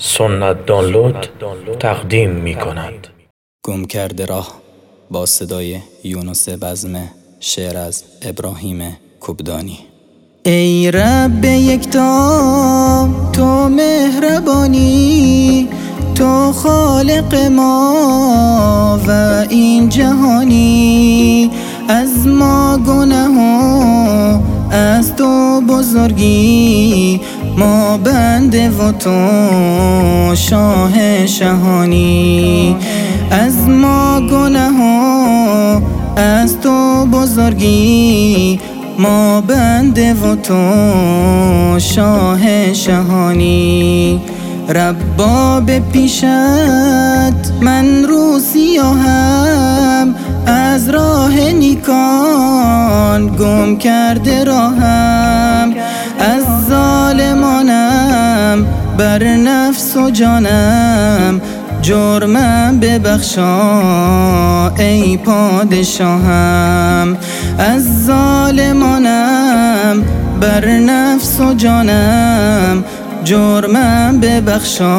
سنت دانلود تقدیم می کند. گم کرده راه با صدای یونس بزم شعر از ابراهیم کبدانی ای رب یکتا تو مهربانی تو خالق ما و این جهانی. از ما گناه از تو بزرگی ما بنده و تو شاه شهانی. از ما گناه از تو بزرگی. ما بنده و تو شاه شهانی. رباب پیشت من رو سیاهم. از راه نیکان گم کرده راهم. بر نفس و جانم. جرمم ببخشا ای پادشاهم. از ظالمانم بر نفس و جانم. جرمم ببخشا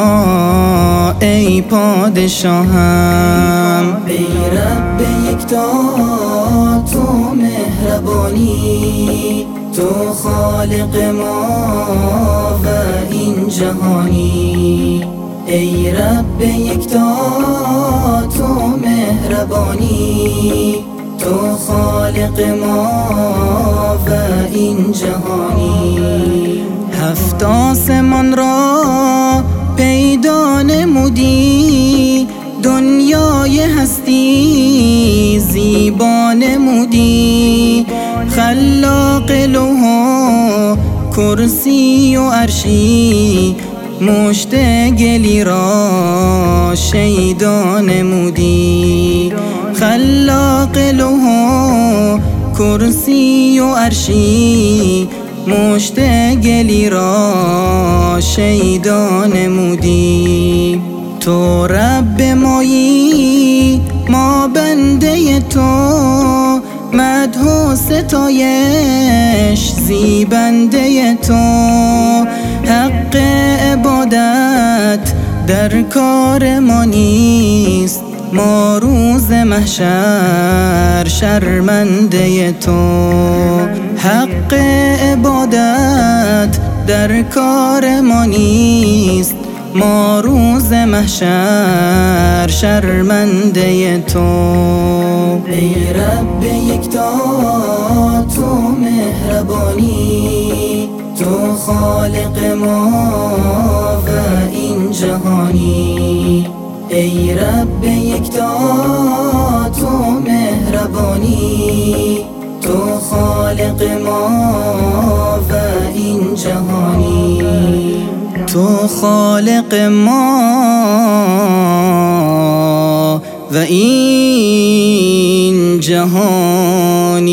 ای پادشاهم. ای رب یکتا تو مهربانی. تو خالق ما و این جهانی. ای رب یکتا تو مهربانی. تو خالق ما و این جهانی. هفت آسمان را پیدا نمودی. دنیای هستی زیبا نمودی. خلاق لوها کرسی و عرشی مشت گلی را شیدا نمودی خلاق لوها کرسی و عرشی مشت گلی را شیدا نمودی تو رب مایی ما بنده تو مدح و ستایش زیبنده تو حق عبادت در کار ما نیست. ما روز محشر شرمنده تو حق عبادت در کار ما نیست. ما روز محشر شرمنده تو. ای رب یکتا تو مهربانی. تو خالق ما و این جهانی. ای رب یکتا تو مهربانی. تو خالق ما و این جهانی. تو خالق ما و این جهانی